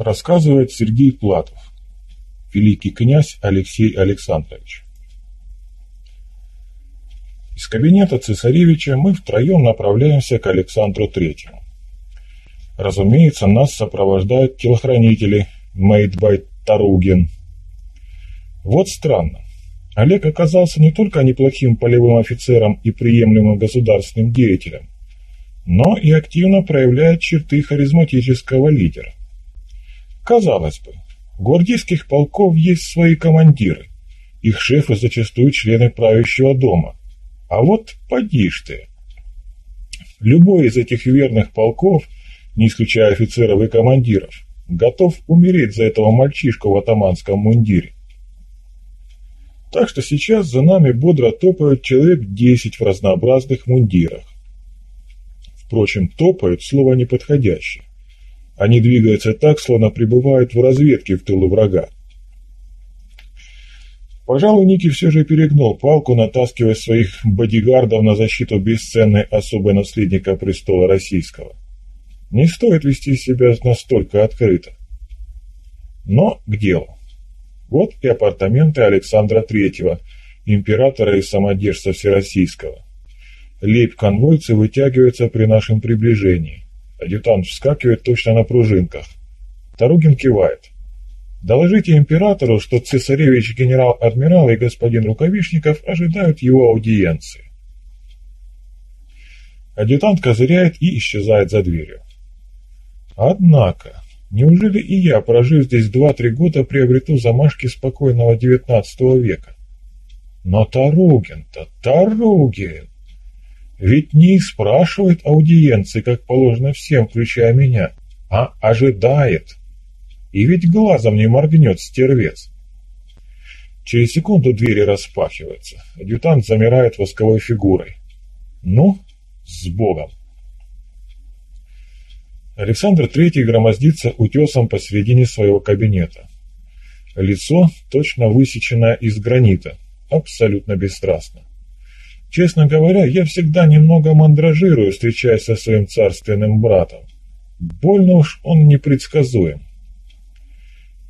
Рассказывает Сергей Платов, великий князь Алексей Александрович. Из кабинета цесаревича мы втроем направляемся к Александру Третьему. Разумеется, нас сопровождают телохранители made by Таругин. Вот странно. Олег оказался не только неплохим полевым офицером и приемлемым государственным деятелем, но и активно проявляет черты харизматического лидера. Казалось бы, у гвардейских полков есть свои командиры, их шефы зачастую члены правящего дома. А вот поди ж ты. Любой из этих верных полков, не исключая офицеров и командиров, готов умереть за этого мальчишку в атаманском мундире. Так что сейчас за нами бодро топают человек десять в разнообразных мундирах. Впрочем, топают слово неподходящее. Они двигаются так, словно пребывают в разведке в тылу врага. Пожалуй, Ники все же перегнул палку, натаскивая своих бодигардов на защиту бесценной особой наследника престола российского. Не стоит вести себя настолько открыто. Но к делу. Вот и апартаменты Александра Третьего, императора и самодержца Всероссийского. Лейб-конвойцы вытягиваются при нашем приближении. Адъютант вскакивает точно на пружинках. Таругин кивает. «Доложите императору, что цесаревич генерал-адмирал и господин Рукавишников ожидают его аудиенции». Адъютант козыряет и исчезает за дверью. Однако, Неужели и я, прожив здесь два-три года, приобрету замашки спокойного девятнадцатого века? Но Таругин-то, Таругин! Ведь не спрашивает аудиенции, как положено всем, включая меня, а ожидает. И ведь глазом не моргнет стервец. Через секунду двери распахиваются. Адъютант замирает восковой фигурой. Ну, с Богом. Александр Третий громоздится утесом посередине своего кабинета. Лицо точно высечено из гранита, абсолютно бесстрастно. Честно говоря, я всегда немного мандражирую, встречаясь со своим царственным братом. Больно уж он непредсказуем.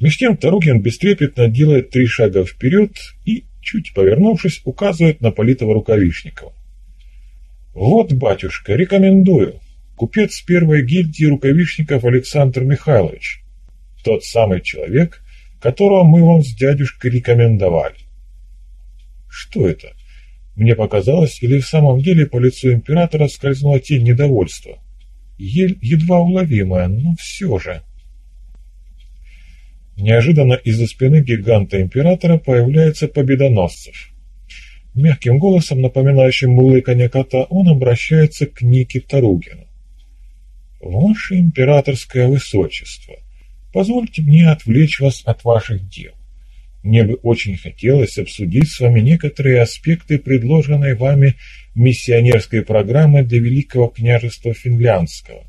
Меж тем Таругин бестрепетно делает три шага вперед и, чуть повернувшись, указывает на политого Рукавишникова. «Вот, батюшка, рекомендую купец первой гильдии рукавишников Александр Михайлович, тот самый человек, которого мы вам с дядюшкой рекомендовали. Что это? Мне показалось, или в самом деле по лицу императора скользнула тень недовольства. Ель едва уловимая, но все же. Неожиданно из-за спины гиганта императора появляется победоносцев. Мягким голосом, напоминающим мурлыканье кота, он обращается к Нике Таругину. «Ваше императорское высочество, позвольте мне отвлечь вас от ваших дел. Мне бы очень хотелось обсудить с вами некоторые аспекты предложенной вами миссионерской программы для Великого княжества Финляндского.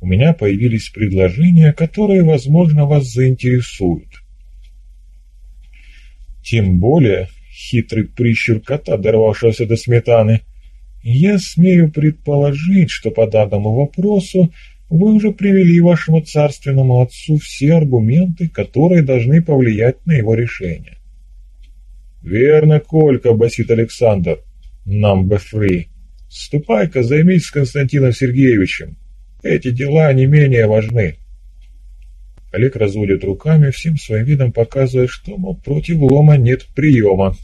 У меня появились предложения, которые, возможно, вас заинтересуют. Тем более, хитрый прищур кота, дорвавшегося до сметаны – я смею предположить, что по данному вопросу вы уже привели вашему царственному отцу все аргументы, которые должны повлиять на его решение. Верно, Колька, басит Александр. Бы фри. Ступай-ка, займись с Константином Сергеевичем. Эти дела не менее важны. Олег разводит руками, всем своим видом показывая, что, мол, против лома нет приема.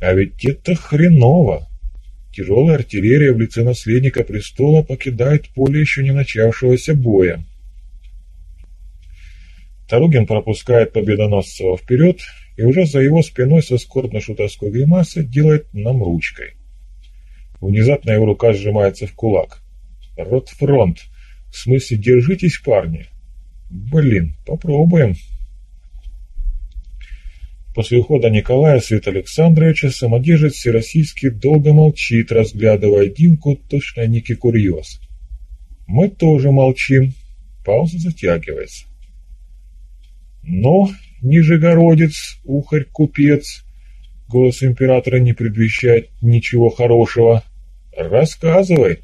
А ведь это хреново. Тяжелая артиллерия в лице наследника престола покидает поле еще не начавшегося боя. Таругин пропускает победоносцева вперед и уже за его спиной со скорбно-шутовской гримасой делает нам ручкой. Внезапно его рука сжимается в кулак. Ротфронт. В смысле, держитесь, парни. Блин, попробуем. После ухода Николая Свет Александровича самодержец Всероссийский долго молчит, разглядывая Димку, точно некий курьез. Мы тоже молчим. Пауза затягивается. Но, нижегородец, ухарь-купец, голос императора не предвещает ничего хорошего. Рассказывай,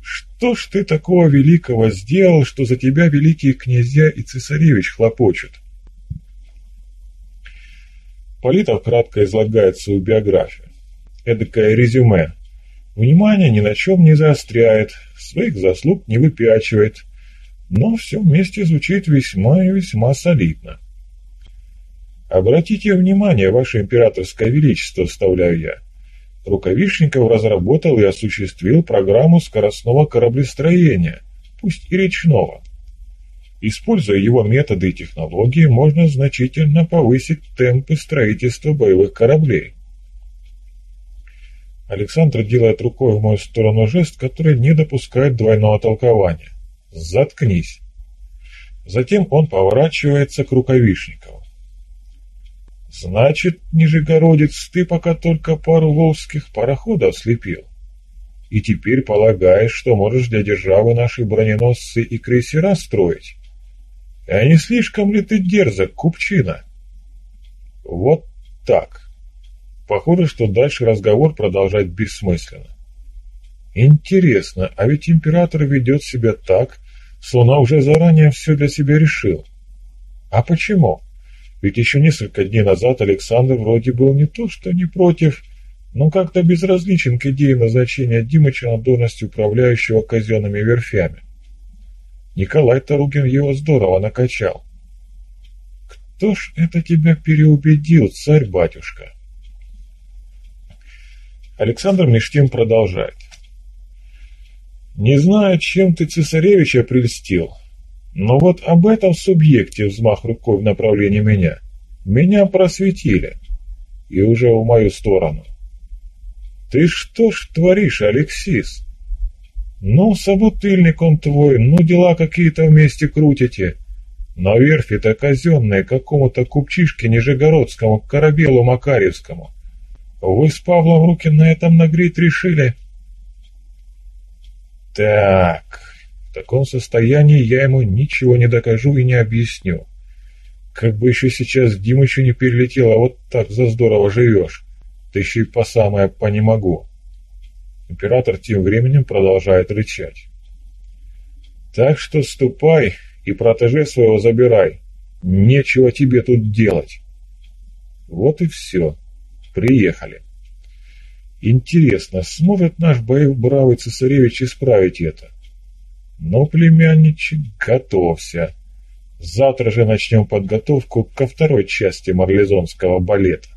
Что ж ты такого великого сделал, что за тебя великие князья и цесаревич хлопочут? Политов кратко излагает свою биографию. Эдакое резюме. Внимание ни на чем не заостряет, своих заслуг не выпячивает, но все вместе звучит весьма и весьма солидно. «Обратите внимание, Ваше Императорское Величество», — вставляю я. Рукавишников разработал и осуществил программу скоростного кораблестроения, пусть и речного. Используя его методы и технологии, можно значительно повысить темпы строительства боевых кораблей. Александр делает рукой в мою сторону жест, который не допускает двойного толкования. «Заткнись!» Затем он поворачивается к Рукавишникову. «Значит, Нижегородец, ты пока только пару волжских пароходов слепил. И теперь полагаешь, что можешь для державы наши броненосцы и крейсера строить? А не слишком ли ты дерзок, купчина?» «Вот так». Похоже, что дальше разговор продолжать бессмысленно. Интересно, а ведь император ведет себя так, словно уже заранее все для себя решил. А почему? Ведь еще несколько дней назад Александр вроде был не то что не против, но как-то безразличен к идее назначения Димыча на должность управляющего казенными верфями. Николай Таругин его здорово накачал. Кто ж это тебя переубедил, царь-батюшка? Александр меж тем продолжает. «Не знаю, чем ты цесаревича прельстил, но вот об этом субъекте взмах рукой в направлении меня. Меня просветили. И уже в мою сторону. Ты что ж творишь, Алексис? Ну, собутыльник он твой, ну дела какие-то вместе крутите. Но верфи-то казенные какому-то купчишке Нижегородскому, Корабелу Макаревскому. Вы с Павлом руки на этом нагреть решили? Так, в таком состоянии я ему ничего не докажу и не объясню. Как бы еще сейчас Димычу не перелетело, а вот так за здорово живешь. Ты еще и по самое по могу. Император тем временем продолжает рычать. Так что ступай и протеже своего забирай. Нечего тебе тут делать. Вот и все. Приехали. Интересно, сможет наш бравый цесаревич исправить это? Ну, племянничек, готовься. Завтра же начнем подготовку ко второй части марлезонского балета.